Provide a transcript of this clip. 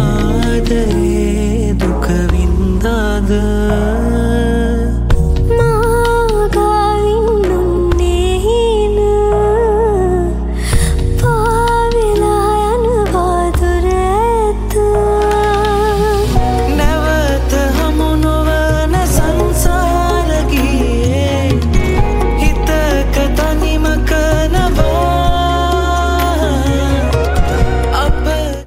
ಆದರೆ ದುಃಖವಿಂದಾದ